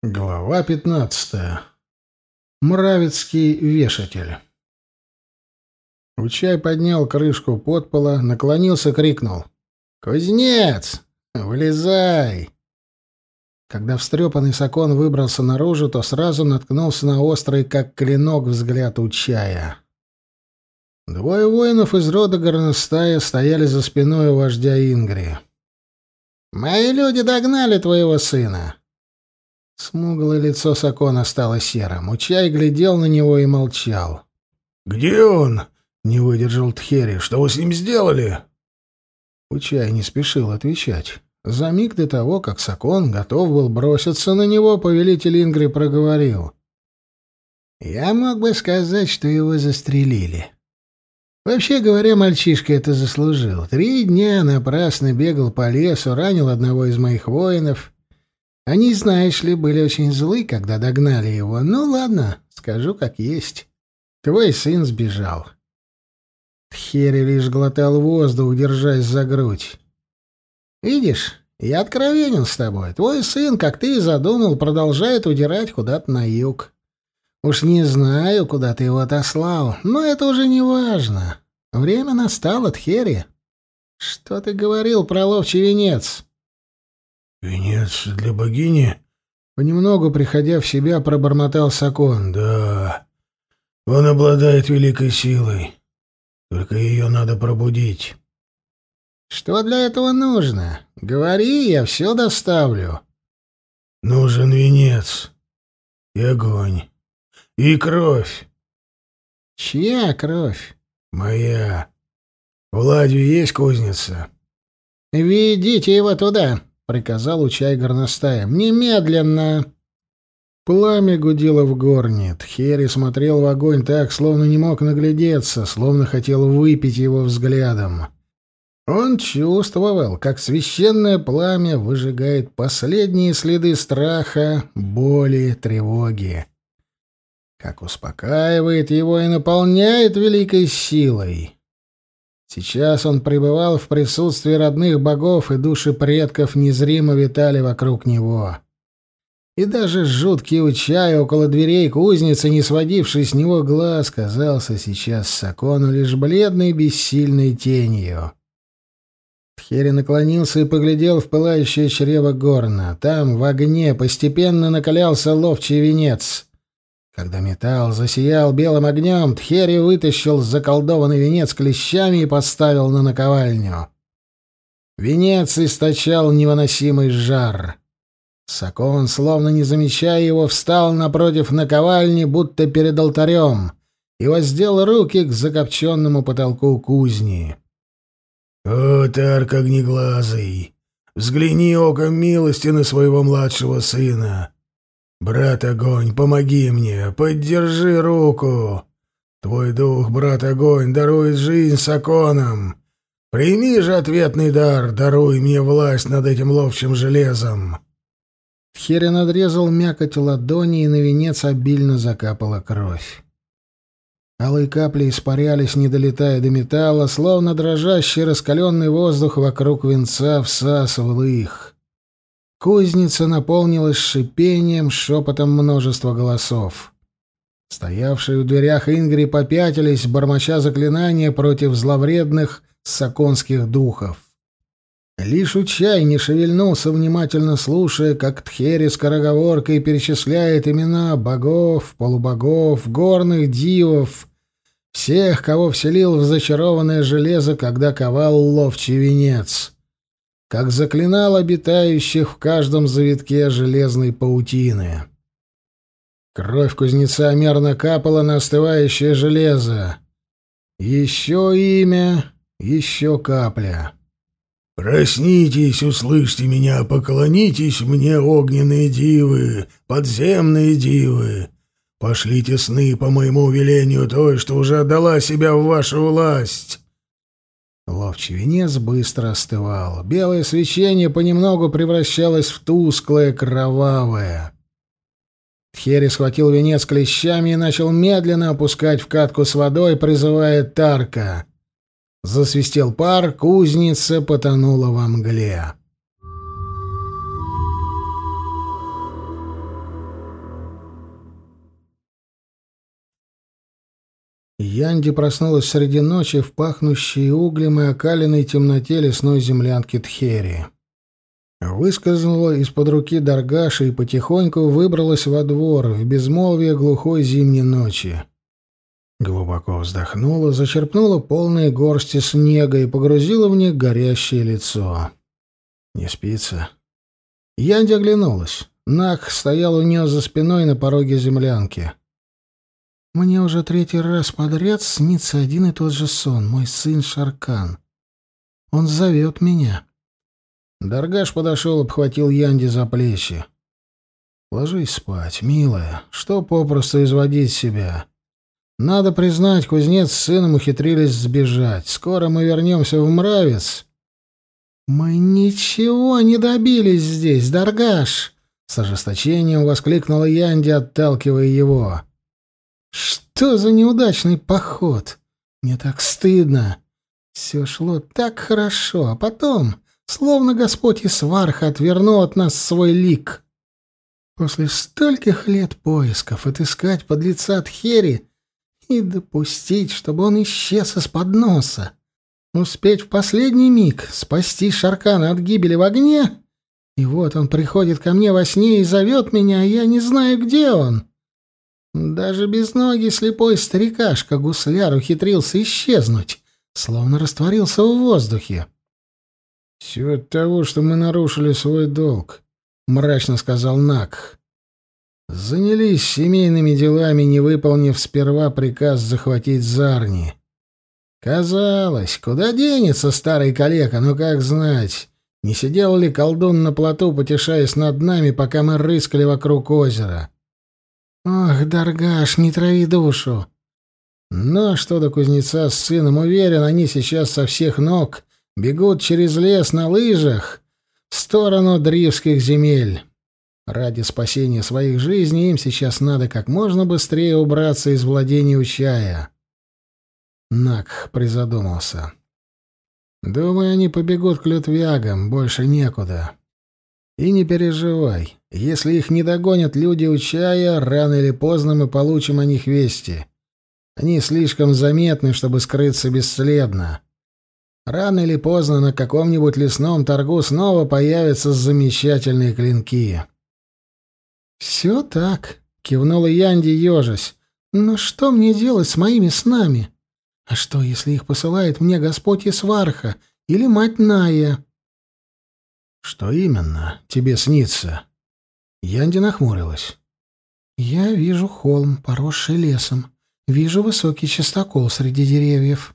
Глава пятнадцатая. Мравецкий вешатель. Учай поднял крышку подпола, наклонился, крикнул. «Кузнец! Вылезай!» Когда встрепанный сакон выбрался наружу, то сразу наткнулся на острый, как клинок, взгляд Учая. Двое воинов из рода горностая стояли за спиной у вождя Ингри. «Мои люди догнали твоего сына!» Смуглое лицо Сакона стало серым. Учай глядел на него и молчал. «Где он?» — не выдержал Тхери. «Что вы с ним сделали?» Учай не спешил отвечать. За миг до того, как Сакон готов был броситься на него, повелитель Ингри проговорил. «Я мог бы сказать, что его застрелили. Вообще говоря, мальчишка это заслужил. Три дня напрасно бегал по лесу, ранил одного из моих воинов» Они, знаешь ли, были очень злы, когда догнали его. Ну ладно, скажу как есть. Твой сын сбежал. Тхери лишь глотал воздух, держась за грудь. Видишь, я откровенен с тобой. Твой сын, как ты и задумал, продолжает удирать куда-то на юг. Уж не знаю, куда ты его отослал, но это уже не важно. Время настало, Тхери. Что ты говорил про ловчий венец? «Венец для богини?» Понемногу, приходя в себя, пробормотал Сакон. «Да, он обладает великой силой. Только ее надо пробудить». «Что для этого нужно? Говори, я все доставлю». «Нужен венец и огонь, и кровь». «Чья кровь?» «Моя. В Ладью есть кузница?» «Ведите его туда», приказал Учай горностаем. «Немедленно!» Пламя гудело в горне. Тхери смотрел в огонь так, словно не мог наглядеться, словно хотел выпить его взглядом. Он чувствовал, как священное пламя выжигает последние следы страха, боли, тревоги. Как успокаивает его и наполняет великой силой. Сейчас он пребывал в присутствии родных богов, и души предков незримо витали вокруг него. И даже жуткий учай около дверей кузницы, не сводивший с него глаз, казался сейчас Сакону лишь бледной бессильной тенью. Тхери наклонился и поглядел в пылающее чрево горна. Там, в огне, постепенно накалялся ловчий венец. Когда металл засиял белым огнем, Тхери вытащил заколдованный венец клещами и поставил на наковальню. Венец источал невыносимый жар. Сакон, словно не замечая его, встал напротив наковальни, будто перед алтарем, и воздел руки к закопченному потолку кузни. «О, Тарк Огнеглазый, взгляни оком милости на своего младшего сына!» «Брат Огонь, помоги мне, поддержи руку. Твой дух, брат Огонь, дарует жизнь Саконам. Прими же ответный дар, даруй мне власть над этим ловчим железом». Херин надрезал мякоть ладони, и на венец обильно закапала кровь. Алые капли испарялись, не долетая до металла, словно дрожащий раскаленный воздух вокруг венца всасывал их. Кузница наполнилась шипением, шепотом множества голосов. Стоявшие в дверях Ингри попятились, бормоча заклинания против зловредных саконских духов. Лишь Учай не шевельнулся, внимательно слушая, как Тхери скороговоркой перечисляет имена богов, полубогов, горных дивов, всех, кого вселил в зачарованное железо, когда ковал ловчий венец как заклинал обитающих в каждом завитке железной паутины. Кровь кузнеца мерно капала на остывающее железо. Еще имя, еще капля. «Проснитесь, услышьте меня, поклонитесь мне, огненные дивы, подземные дивы. Пошлите сны по моему велению той, что уже отдала себя в вашу власть. Ловчий венец быстро остывал. Белое свечение понемногу превращалось в тусклое, кровавое. Тхери схватил венец клещами и начал медленно опускать в катку с водой, призывая Тарка. Засвистел пар, кузница потонула во мгле. Янди проснулась среди ночи в пахнущей углем и окаленной темноте лесной землянки Тхери. Выскользнула из-под руки Даргаша и потихоньку выбралась во двор в безмолвие глухой зимней ночи. Глубоко вздохнула, зачерпнула полные горсти снега и погрузила в них горящее лицо. Не спится. Янди оглянулась. Нак стоял у нее за спиной на пороге землянки. «Мне уже третий раз подряд снится один и тот же сон, мой сын Шаркан. Он зовет меня». Даргаш подошел, обхватил Янди за плечи. «Ложись спать, милая, что попросту изводить себя. Надо признать, кузнец с сыном ухитрились сбежать. Скоро мы вернемся в Мравец». «Мы ничего не добились здесь, Даргаш!» С ожесточением воскликнула Янди, отталкивая его. «Что за неудачный поход? Мне так стыдно. Все шло так хорошо, а потом Словно Господь и сварха отвернул от нас свой лик. После стольких лет поисков отыскать подлеца Тхери и допустить, чтобы он исчез из-под носа, успеть в последний миг спасти Шаркана от гибели в огне, и вот он приходит ко мне во сне и зовет меня, а я не знаю, где он. Даже без ноги слепой старикашка гусляр ухитрился исчезнуть, словно растворился в воздухе. «Все от того, что мы нарушили свой долг», — мрачно сказал Нак. «Занялись семейными делами, не выполнив сперва приказ захватить Зарни. Казалось, куда денется старый калека, ну как знать, не сидел ли колдун на плоту, потешаясь над нами, пока мы рыскали вокруг озера?» «Ох, Даргаш, не трави душу!» Но что до кузнеца с сыном, уверен, они сейчас со всех ног бегут через лес на лыжах в сторону Дривских земель. Ради спасения своих жизней им сейчас надо как можно быстрее убраться из владения Учая. Нак призадумался. Думаю, они побегут к лютвягам, больше некуда. И не переживай, если их не догонят люди Учая, рано или поздно мы получим о них вести. Они слишком заметны, чтобы скрыться бесследно. Рано или поздно на каком-нибудь лесном торгу снова появятся замечательные клинки. «Все так», — кивнула Янди, ежась. «Но что мне делать с моими снами? А что, если их посылает мне Господь Исварха или мать Ная?» «Что именно тебе снится?» Янди нахмурилась. «Я вижу холм, поросший лесом. Вижу высокий частокол среди деревьев.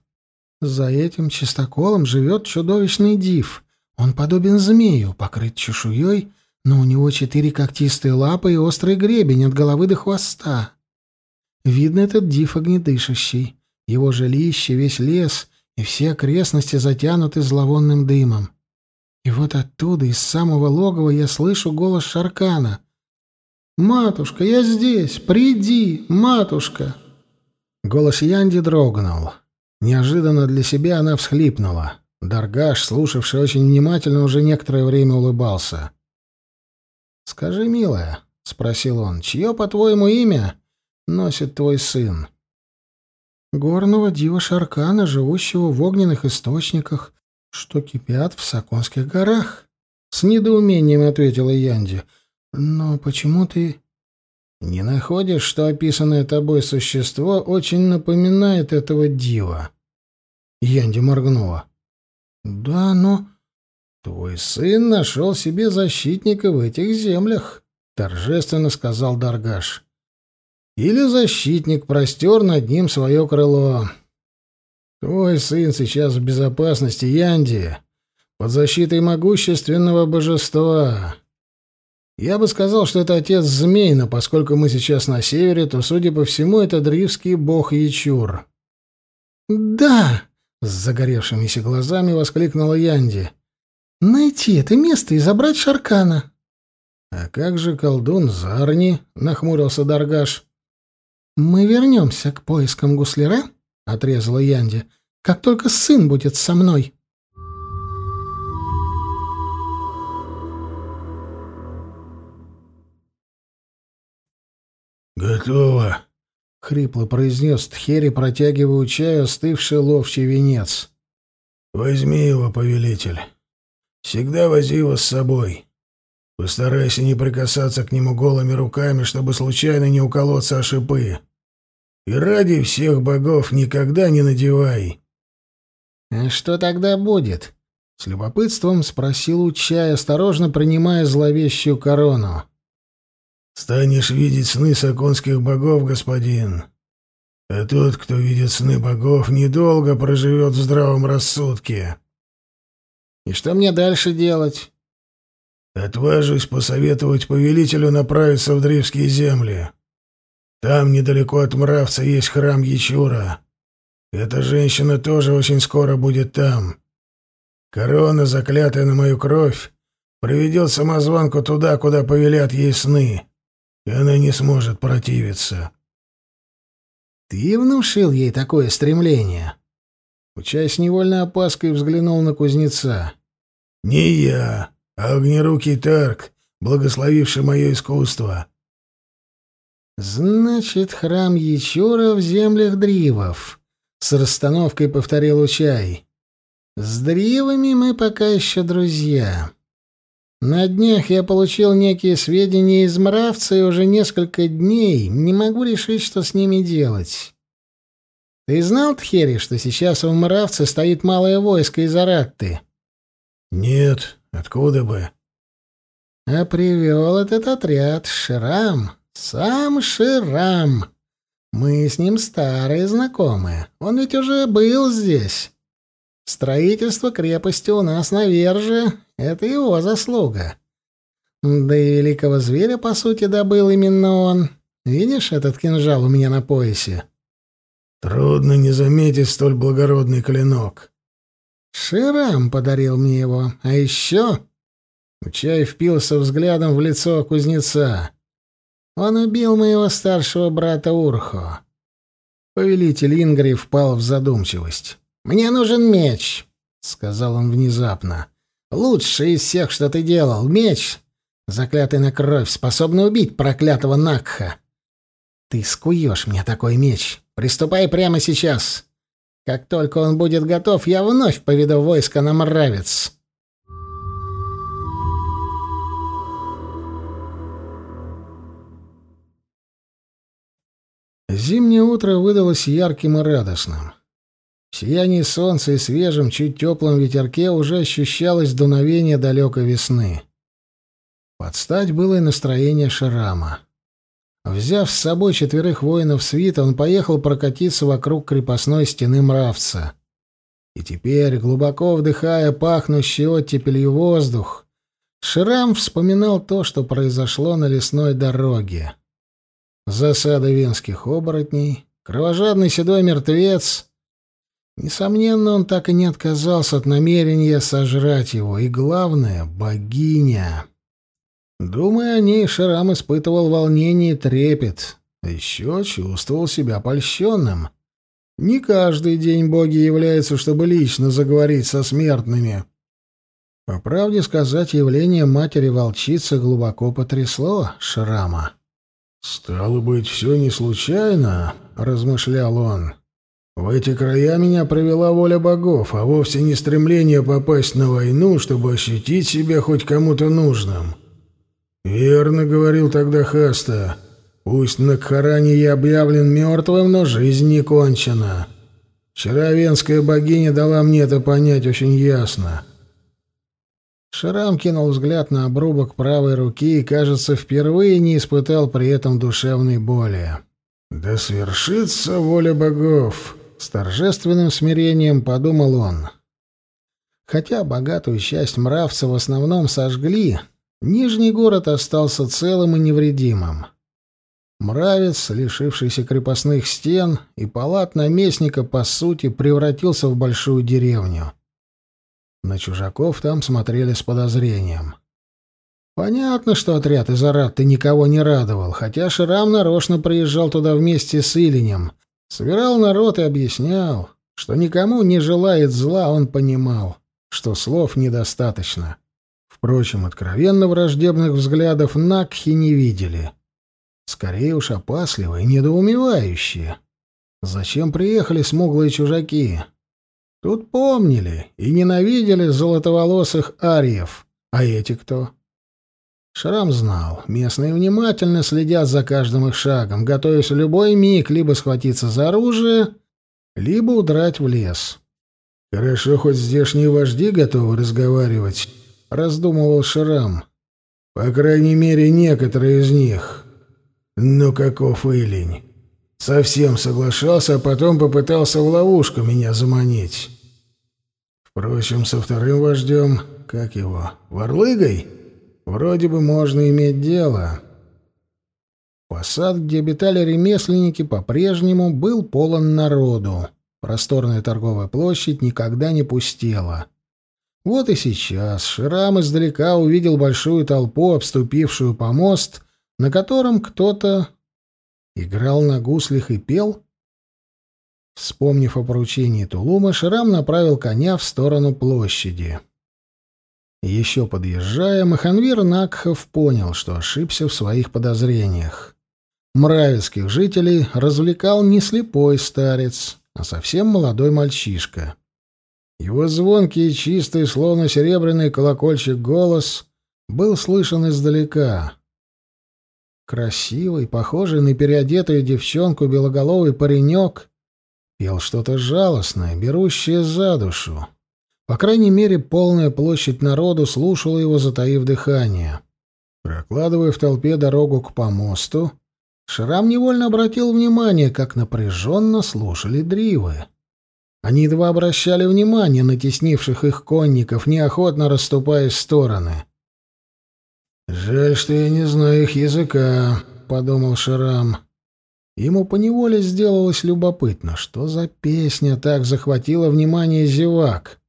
За этим чистоколом живет чудовищный див. Он подобен змею, покрыт чешуей, но у него четыре когтистые лапы и острый гребень от головы до хвоста. Видно, этот див огнедышащий. Его жилище, весь лес и все окрестности затянуты зловонным дымом. И вот оттуда, из самого логова, я слышу голос Шаркана. «Матушка, я здесь! Приди, матушка!» Голос Янди дрогнул. Неожиданно для себя она всхлипнула. Даргаш, слушавший очень внимательно, уже некоторое время улыбался. «Скажи, милая», — спросил он, — «чье, по-твоему, имя носит твой сын?» «Горного дива Шаркана, живущего в огненных источниках, что кипят в Саконских горах», — с недоумением ответила Янди. «Но почему ты...» «Не находишь, что описанное тобой существо очень напоминает этого дива?» Янди моргнула. «Да, но...» «Твой сын нашел себе защитника в этих землях», — торжественно сказал Даргаш. «Или защитник простер над ним свое крыло. Твой сын сейчас в безопасности, Янди, под защитой могущественного божества. Я бы сказал, что это отец змей, но поскольку мы сейчас на севере, то, судя по всему, это древский бог Ячур». «Да!» С загоревшимися глазами воскликнула Янди. «Найти это место и забрать Шаркана». «А как же колдун Зарни?» — нахмурился Даргаш. «Мы вернемся к поискам гусляра», — отрезала Янди, — «как только сын будет со мной». «Готово», хрипло произнес Тхери, протягивая чаю остывший ловчий венец. «Возьми его, повелитель. Всегда вози его с собой. Постарайся не прикасаться к нему голыми руками, чтобы случайно не уколоться о шипы. И ради всех богов никогда не надевай». «А что тогда будет?» — с любопытством спросил Учай, осторожно принимая зловещую корону. «Станешь видеть сны саконских богов, господин. А тот, кто видит сны богов, недолго проживет в здравом рассудке». «И что мне дальше делать?» «Отважусь посоветовать повелителю направиться в Древские земли. Там, недалеко от Мравца, есть храм Ячура. Эта женщина тоже очень скоро будет там. Корона, заклятая на мою кровь, приведет самозванку туда, куда повелят ей сны, и она не сможет противиться. Ты внушил ей такое стремление? Учай с невольной опаской взглянул на кузнеца. Не я, а огнерукий Тарк, благословивший мое искусство. Значит, храм Ячура в землях Дривов. С расстановкой повторил Учай. С Дривами мы пока еще друзья. На днях я получил некие сведения из Мравца и уже несколько дней не могу решить, что с ними делать. Ты знал, Тхери, что сейчас в Мравце стоит малое войско из Аратты? Нет, откуда бы? А привел этот отряд Ширам, сам Ширам. Мы с ним старые знакомые. Он ведь уже был здесь. Строительство крепости у нас на Верже — это его заслуга. Да и великого зверя, по сути, добыл именно он. Видишь этот кинжал у меня на поясе? Трудно не заметить столь благородный клинок. Ширам подарил мне его. А еще... Учай впился взглядом в лицо кузнеца. Он убил моего старшего брата Урхо. Повелитель Ингри впал в задумчивость. «Мне нужен меч», — сказал он внезапно. «Лучший из всех, что ты делал. Меч, заклятый на кровь, способный убить проклятого Накха. Ты скуешь мне такой меч. Приступай прямо сейчас. Как только он будет готов, я вновь поведу войско на Мравец». Зимнее утро выдалось ярким и радостным. В сиянии солнца и свежем, чуть теплом ветерке уже ощущалось дуновение далекой весны. Под стать было и настроение Шрама. Взяв с собой четверых воинов свита, он поехал прокатиться вокруг крепостной стены мравца. И теперь, глубоко вдыхая пахнущий оттепелью воздух, Шрам вспоминал то, что произошло на лесной дороге. Засада венских оборотней, кровожадный седой мертвец — Несомненно, он так и не отказался от намерения сожрать его, и главное — богиня. Думая о ней, Шарам испытывал волнение и трепет, а еще чувствовал себя польщенным. Не каждый день боги являются, чтобы лично заговорить со смертными. По правде сказать, явление матери-волчицы глубоко потрясло Шрама. «Стало быть, все не случайно», — размышлял он. В эти края меня привела воля богов, а вовсе не стремление попасть на войну, чтобы ощутить себя хоть кому-то нужным. Верно говорил тогда Хаста. Пусть на Кхаране я объявлен мертвым, но жизнь не кончена. Вчера венская богиня дала мне это понять очень ясно. Шрам кинул взгляд на обрубок правой руки и, кажется, впервые не испытал при этом душевной боли. «Да свершится воля богов!» С торжественным смирением подумал он. Хотя богатую часть мравца в основном сожгли, Нижний город остался целым и невредимым. Мравец, лишившийся крепостных стен и палат наместника, по сути, превратился в большую деревню. На чужаков там смотрели с подозрением. Понятно, что отряд из Аратты никого не радовал, хотя Шрам нарочно приезжал туда вместе с Илинем, Собирал народ и объяснял, что никому не желает зла, он понимал, что слов недостаточно. Впрочем, откровенно враждебных взглядов Накхи не видели. скорее уж опасливые, недоумевающие. Зачем приехали смуглые чужаки? Тут помнили и ненавидели золотоволосых ариев. А эти кто? Шрам знал, местные внимательно следят за каждым их шагом, готовясь в любой миг либо схватиться за оружие, либо удрать в лес. «Хорошо, хоть здешние вожди готовы разговаривать», — раздумывал Шрам. «По крайней мере, некоторые из них. Ну каков Илень? Совсем соглашался, а потом попытался в ловушку меня заманить. Впрочем, со вторым вождем, как его, Варлыгой, вроде бы можно иметь дело». Посад, где обитали ремесленники, по-прежнему был полон народу. Просторная торговая площадь никогда не пустела. Вот и сейчас Шрам издалека увидел большую толпу, обступившую помост, на котором кто-то играл на гуслях и пел. Вспомнив о поручении Тулума, Шрам направил коня в сторону площади. Еще подъезжая, Маханвир Накхов понял, что ошибся в своих подозрениях. Мравецких жителей развлекал не слепой старец, а совсем молодой мальчишка. Его звонкий и чистый, словно серебряный колокольчик голос, был слышен издалека. Красивый, похожий на переодетую девчонку белоголовый паренек пел что-то жалостное, берущее за душу. По крайней мере, полная площадь народу слушала его, затаив дыхание. Прокладывая в толпе дорогу к помосту, Шрам невольно обратил внимание, как напряженно слушали дривы. Они едва обращали внимание на теснивших их конников, неохотно расступаясь в стороны. «Жаль, что я не знаю их языка», — подумал Шрам. Ему поневоле сделалось любопытно, что за песня так захватила внимание зевак.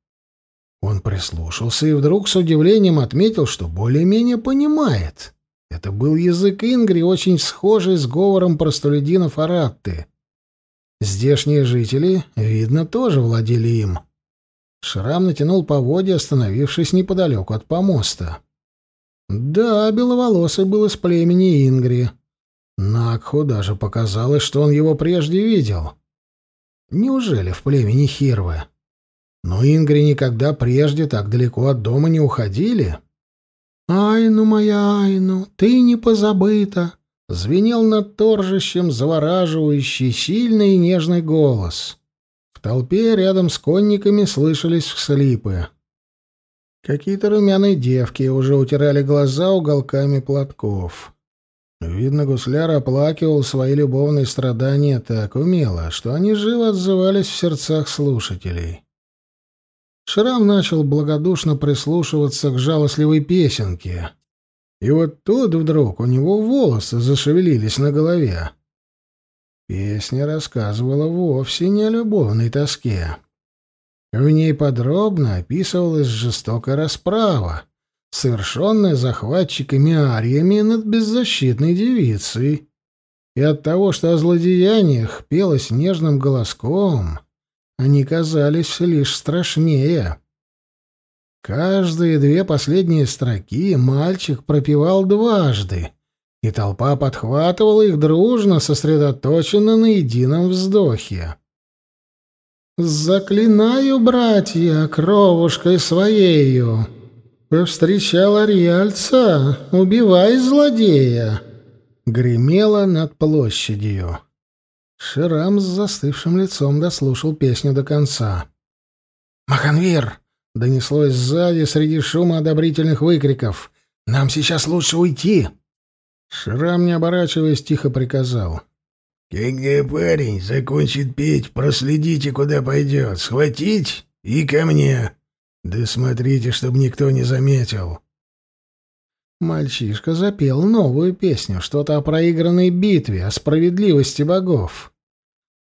Он прислушался и вдруг с удивлением отметил, что более-менее понимает. Это был язык ингри, очень схожий с говором простолюдинов Аратты. Здешние жители, видно, тоже владели им. Шрам натянул поводья, остановившись неподалеку от помоста. Да, беловолосый был из племени Ингри. Накху даже показалось, что он его прежде видел. Неужели в племени Хирвы? Но Ингри никогда прежде так далеко от дома не уходили. «Айну моя, Айну, ты не позабыта!» Звенел над торжищем завораживающий, сильный и нежный голос. В толпе рядом с конниками слышались всхлипы. Какие-то румяные девки уже утирали глаза уголками платков. Видно, гусляр оплакивал свои любовные страдания так умело, что они живо отзывались в сердцах слушателей. Шрам начал благодушно прислушиваться к жалостливой песенке. И вот тут вдруг у него волосы зашевелились на голове. Песня рассказывала вовсе не о любовной тоске. В ней подробно описывалась жестокая расправа, совершенная захватчиками-ариями над беззащитной девицей. И от того, что о злодеяниях пелось нежным голоском, они казались лишь страшнее. Каждые две последние строки мальчик пропевал дважды, и толпа подхватывала их дружно, сосредоточенно на едином вздохе. «Заклинаю, братья, кровушкой своею, повстречал Ариальца, убивай злодея!» Гремело над площадью. Ширам с застывшим лицом дослушал песню до конца. «Маханвир!» — донеслось сзади среди шума одобрительных выкриков. «Нам сейчас лучше уйти!» Шрам, не оборачиваясь, тихо приказал. «Когда парень закончит петь, проследите, куда пойдет. Схватить и ко мне. Да смотрите, чтобы никто не заметил». Мальчишка запел новую песню, что-то о проигранной битве, о справедливости богов.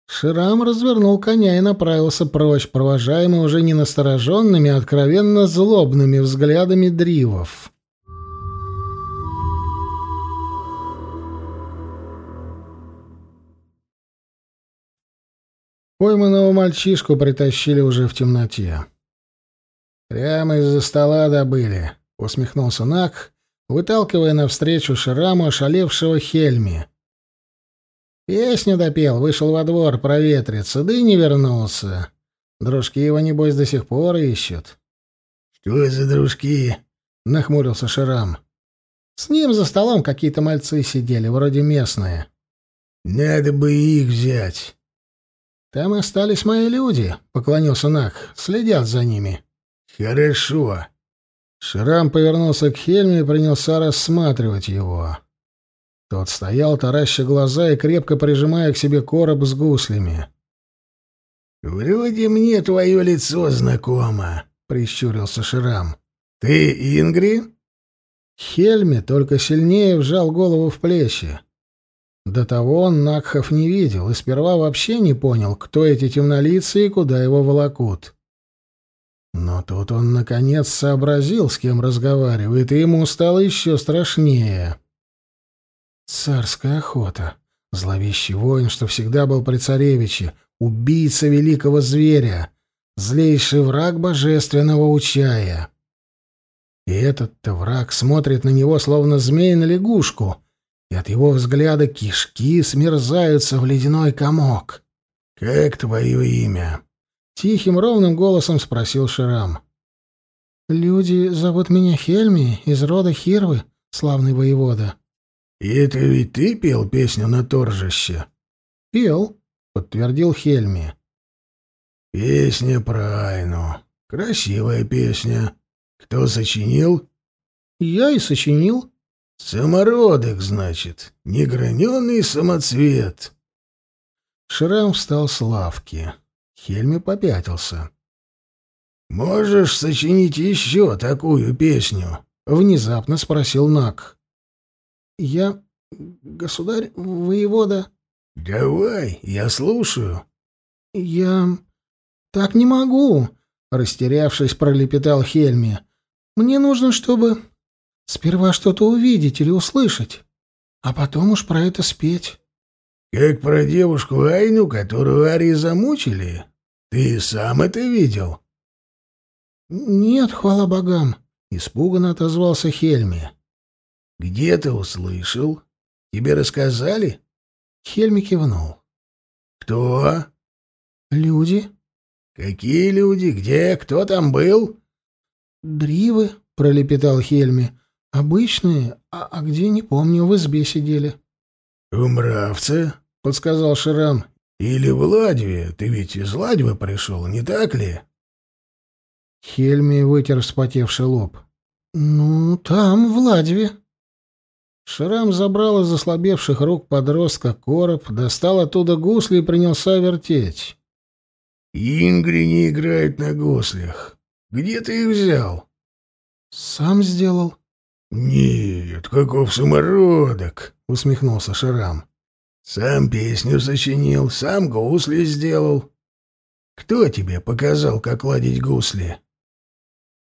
Ширам развернул коня и направился прочь, провожаемый уже не настороженными, а откровенно злобными взглядами дривов. Пойманного мальчишку притащили уже в темноте. «Прямо из-за стола добыли», — усмехнулся Нак, выталкивая навстречу Шираму ошалевшего Хельми. Песню допел, вышел во двор проветриться, да и не вернулся. Дружки его, небось, до сих пор ищут. — Что за дружки? — нахмурился Ширам. С ним за столом какие-то мальцы сидели, вроде местные. — Надо бы их взять. — Там остались мои люди, — поклонился Нах. — Следят за ними. — Хорошо. Ширам повернулся к Хельме и принялся рассматривать его. Тот стоял, тараща глаза и крепко прижимая к себе короб с гуслями. «Вроде мне твое лицо знакомо», — прищурился Ширам. «Ты Ингри?» Хельми только сильнее вжал голову в плечи. До того он Накхов не видел и сперва вообще не понял, кто эти темнолицы и куда его волокут. Но тут он, наконец, сообразил, с кем разговаривает, и ему стало еще страшнее. Царская охота. Зловещий воин, что всегда был при царевиче, убийца великого зверя, злейший враг божественного учая. И этот-то враг смотрит на него, словно змей на лягушку, и от его взгляда кишки смерзаются в ледяной комок. «Как твое имя?» — тихим ровным голосом спросил Ширам. «Люди зовут меня Хельми, из рода Хирвы, славный воевода». «И это ведь ты пел песню на торжище?» «Пел», — подтвердил Хельми. «Песня про Айну. Красивая песня. Кто сочинил?» «Я и сочинил». «Самородок, значит. Неграненный самоцвет». Шрам встал с лавки. Хельми попятился. «Можешь сочинить еще такую песню?» — внезапно спросил Нак. «Я... государь, воевода...» «Давай, я слушаю». «Я... так не могу», — растерявшись, пролепетал Хельми. «Мне нужно, чтобы сперва что-то увидеть или услышать, а потом уж про это спеть». «Как про девушку Айну, которую Ари замучили? Ты сам это видел?» «Нет, хвала богам», — испуганно отозвался Хельми. «Где ты услышал? Тебе рассказали?» Хельми кивнул. «Кто?» «Люди». «Какие люди? Где? Кто там был?» «Дривы», — пролепетал Хельми. «Обычные, а, а где, не помню, в избе сидели». «Умравцы», — подсказал Ширам. «Или в Ладьве. Ты ведь из Ладьвы пришел, не так ли?» Хельми вытер вспотевший лоб. «Ну, там, в Ладьве». Шрам забрал из ослабевших рук подростка короб, достал оттуда гусли и принялся вертеть. «Ингри не играет на гуслях. Где ты их взял?» «Сам сделал». «Нет, каков самородок!» — усмехнулся Шрам. «Сам песню сочинил, сам гусли сделал. Кто тебе показал, как ладить гусли?»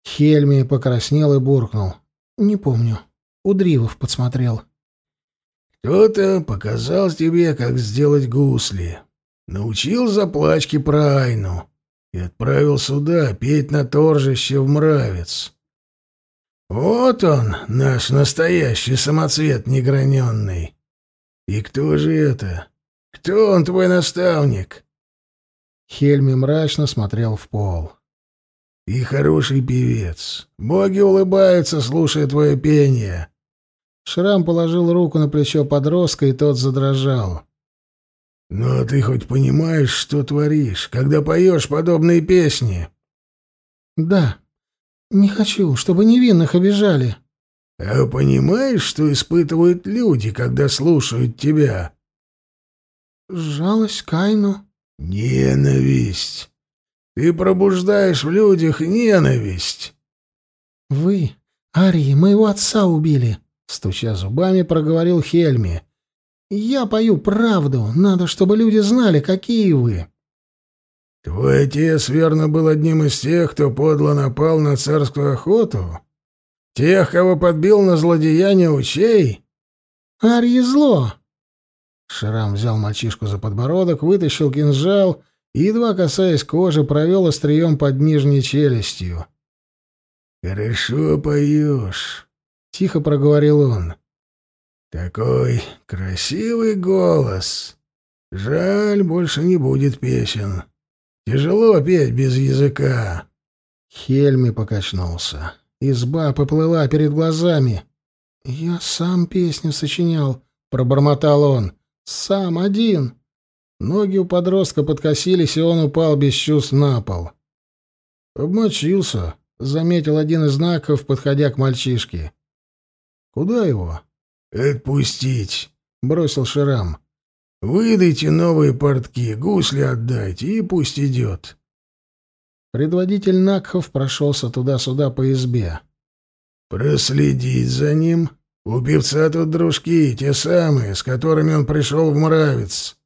Хельми покраснел и буркнул. «Не помню». У Дривов подсмотрел. «Кто-то показал тебе, как сделать гусли. Научил заплачки про Айну и отправил сюда петь на торжище в Мравец. Вот он, наш настоящий самоцвет неграненный. И кто же это? Кто он, твой наставник?» Хельми мрачно смотрел в пол. И хороший певец. Боги улыбаются, слушая твое пение. Шрам положил руку на плечо подростка, и тот задрожал. Но ты хоть понимаешь, что творишь, когда поешь подобные песни? Да. Не хочу, чтобы невинных обижали. А понимаешь, что испытывают люди, когда слушают тебя? Жалость Кайну. Ненависть. Ты пробуждаешь в людях ненависть. Вы, Арии, моего отца убили, стуча зубами, проговорил Хельми. Я пою правду. Надо, чтобы люди знали, какие вы. Твой отец, верно, был одним из тех, кто подло напал на царскую охоту? Тех, кого подбил на злодеяние учей? Арье зло. Шрам взял мальчишку за подбородок, вытащил кинжал и, едва касаясь кожи, провел острием под нижней челюстью. «Хорошо поешь», — тихо проговорил он. «Такой красивый голос. Жаль, больше не будет песен. Тяжело петь без языка. Хельми покачнулся. Изба поплыла перед глазами. «Я сам песню сочинял», — пробормотал он. «Сам один». Ноги у подростка подкосились, и он упал без чувств на пол. «Обмочился», — заметил один из знаков, подходя к мальчишке. «Куда его?» «Отпустить», — бросил Ширам. «Выдайте новые портки, гусли отдайте, и пусть идет». Предводитель Накхов прошелся туда-сюда по избе. «Проследить за ним? У певца тут дружки, те самые, с которыми он пришел в Мравец.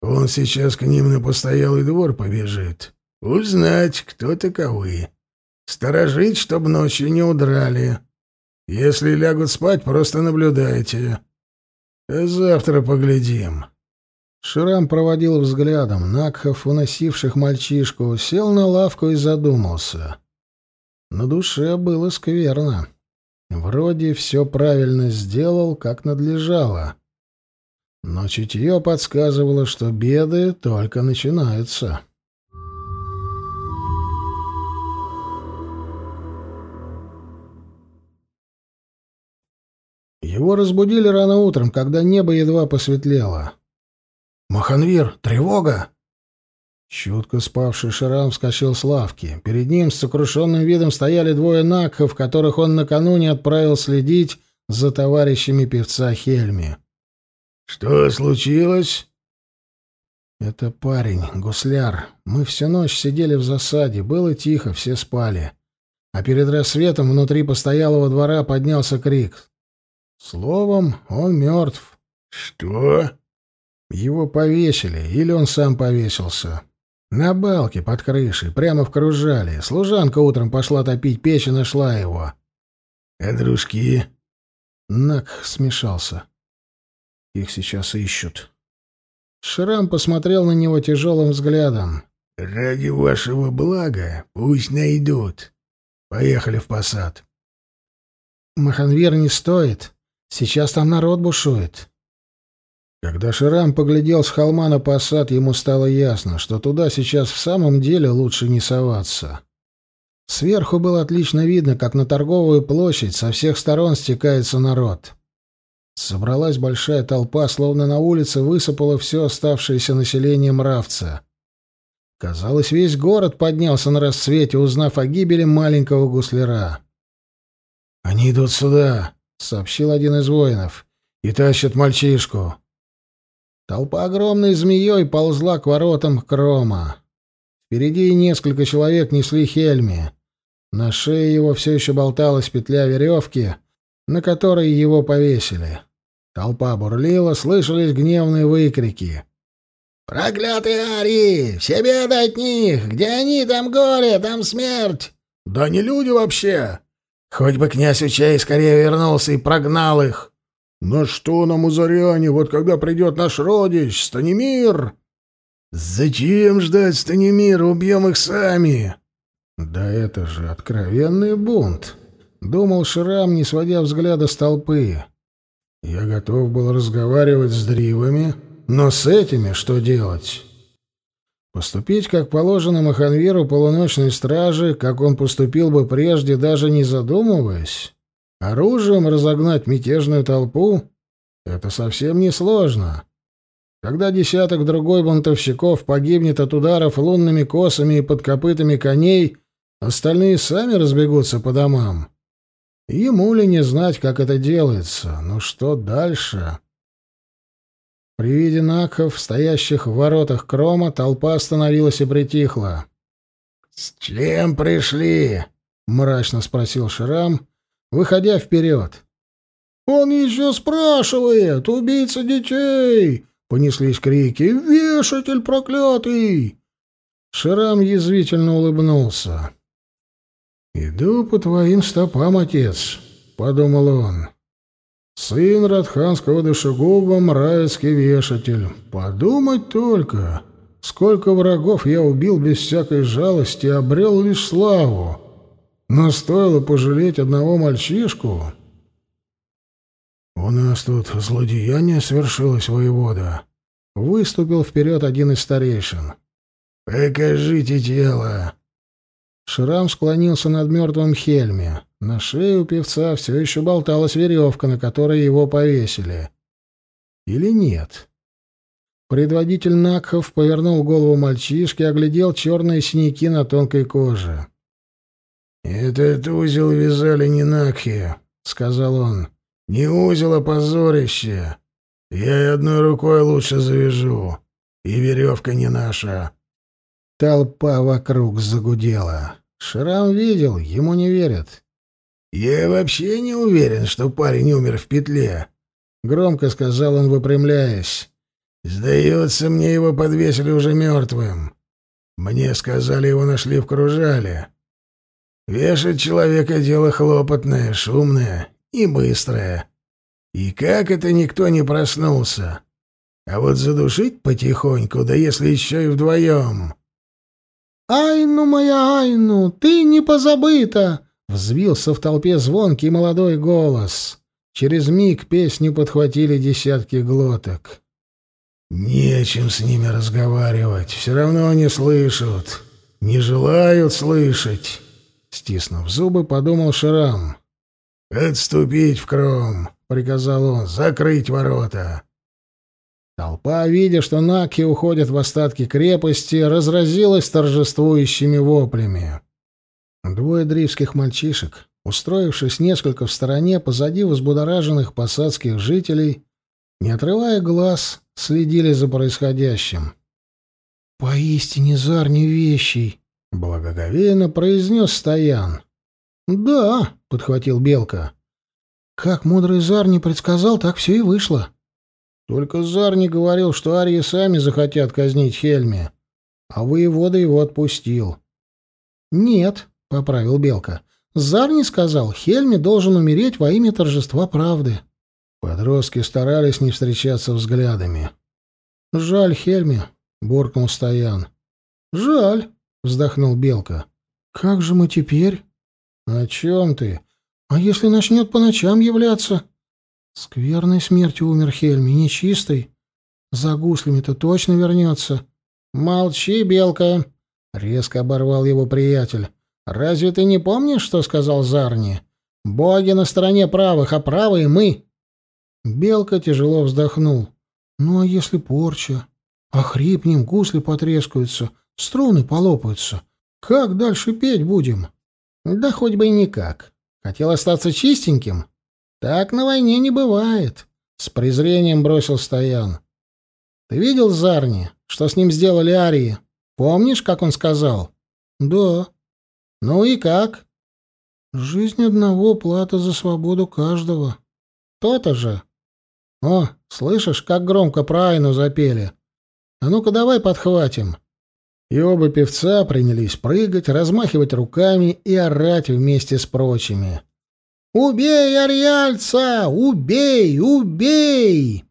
Он сейчас к ним на постоялый двор побежит. Узнать, кто таковы. Сторожить, чтоб ночью не удрали. Если лягут спать, просто наблюдайте. А завтра поглядим». Ширам проводил взглядом Накхов, уносивших мальчишку, сел на лавку и задумался. На душе было скверно. Вроде все правильно сделал, как надлежало. Но чутье подсказывало, что беды только начинаются. Его разбудили рано утром, когда небо едва посветлело. «Маханвир, тревога!» Чутко спавший Шрам вскочил с лавки. Перед ним с сокрушенным видом стояли двое накхов, которых он накануне отправил следить за товарищами певца Хельми. «Что случилось?» «Это парень, гусляр. Мы всю ночь сидели в засаде, было тихо, все спали. А перед рассветом внутри постоялого двора поднялся крик. Словом, он мертв». «Что?» Его повесили, или он сам повесился. На балке под крышей, прямо в кружале. Служанка утром пошла топить печь и нашла его. «А дружки?» Нак смешался. Их сейчас ищут. Шрам посмотрел на него тяжелым взглядом. «Ради вашего блага пусть найдут. Поехали в посад». «Маханвир не стоит. Сейчас там народ бушует». Когда Ширам поглядел с холма на посад, ему стало ясно, что туда сейчас в самом деле лучше не соваться. Сверху было отлично видно, как на торговую площадь со всех сторон стекается народ. Собралась большая толпа, словно на улице высыпало все оставшееся население мравца. Казалось, весь город поднялся на рассвете, узнав о гибели маленького гусляра. «Они идут сюда», — сообщил один из воинов, — «и тащат мальчишку». Толпа огромной змеей ползла к воротам Крома. Впереди несколько человек несли Хельми. На шее его все еще болталась петля веревки, на которой его повесили. Толпа бурлила, слышались гневные выкрики. «Проклятые Арии! Все беды от них! Где они, там горе, там смерть!» «Да не люди вообще!» «Хоть бы князь Учей скорее вернулся и прогнал их!» «На что нам, узаряне, вот когда придет наш родич, Станимир?» «Зачем ждать Станимира? Убьем их сами!» «Да это же откровенный бунт!» — думал Шрам, не сводя взгляда с толпы. «Я готов был разговаривать с дривами, но с этими что делать?» Поступить, как положено Маханверу полуночной стражи, как он поступил бы прежде, даже не задумываясь? Оружием разогнать мятежную толпу — это совсем не сложно. Когда десяток другой бунтовщиков погибнет от ударов лунными косами и под копытами коней, остальные сами разбегутся по домам. Ему ли не знать, как это делается? Ну что дальше? При виде накхов, стоящих в воротах Крома, толпа остановилась и притихла. «С чем пришли?» — мрачно спросил Шрам, выходя вперед. «Он еще спрашивает! Убийца детей!» — понеслись крики. «Вешатель проклятый!» Шрам язвительно улыбнулся. «Иду по твоим стопам, отец», — подумал он. «Сын Радханского душегуба, мраецкий вешатель. Подумать только, сколько врагов я убил без всякой жалости и обрел лишь славу. Но стоило пожалеть одного мальчишку. У нас тут злодеяние свершилось, воевода. Выступил вперед один из старейшин. «Покажите тело!» Шрам склонился над мертвым Хельме. На шее у певца все еще болталась веревка, на которой его повесили. Или нет? Предводитель Накхов повернул голову мальчишки оглядел черные синяки на тонкой коже. «Этот узел вязали не Накхи», — сказал он. «Не узел, а позорище. Я и одной рукой лучше завяжу. И веревка не наша». Толпа вокруг загудела. Шрам видел, ему не верят. «Я вообще не уверен, что парень умер в петле», — громко сказал он, выпрямляясь. «Сдается мне, его подвесили уже мертвым. Мне сказали, его нашли в кружале. Вешать человека — дело хлопотное, шумное и быстрое. И как это никто не проснулся? А вот задушить потихоньку, да если еще и вдвоем...» «Айну моя Айну, ты не позабыта!» — взвился в толпе звонкий молодой голос. Через миг песню подхватили десятки глоток. «Нечем с ними разговаривать, все равно не слышат, не желают слышать», — стиснув зубы, подумал Шрам. «Отступить в кром», — приказал он, — «закрыть ворота». Толпа, видя, что наки уходят в остатки крепости, разразилась торжествующими воплями. Двое дривских мальчишек, устроившись несколько в стороне позади взбудораженных посадских жителей, не отрывая глаз, следили за происходящим. «Поистине зар не вещий», — благоговейно произнес Стоян. «Да», — подхватил Белка. «Как мудрый зар не предсказал, так все и вышло». Только Зар не говорил, что арии сами захотят казнить Хельме, а воевода его отпустил. «Нет», — поправил Белка, — «Зар не сказал, Хельме должен умереть во имя торжества правды». Подростки старались не встречаться взглядами. «Жаль Хельме», — буркнул Стоян. «Жаль», — вздохнул Белка. «Как же мы теперь?» «О чем ты? А если начнет по ночам являться?» Скверной смертью умер Хельми, нечистой. За гуслями-то точно вернется. Молчи, белка, резко оборвал его приятель. Разве ты не помнишь, что сказал Зарни? Боги на стороне правых, а правые мы. Белка тяжело вздохнул. Ну а если порча? А хрипнем, гусли потрескаются, струны полопаются. Как дальше петь будем? Да хоть бы и никак. Хотел остаться чистеньким? Так на войне не бывает, с презрением бросил Стоян. Ты видел Зарни, что с ним сделали арии? Помнишь, как он сказал? Да. Ну и как? Жизнь одного плата за свободу каждого. То-то же. О, слышишь, как громко про Айну запели? А ну-ка давай подхватим. И оба певца принялись прыгать, размахивать руками и орать вместе с прочими. «Убей, Ариальца! Убей! Убей!»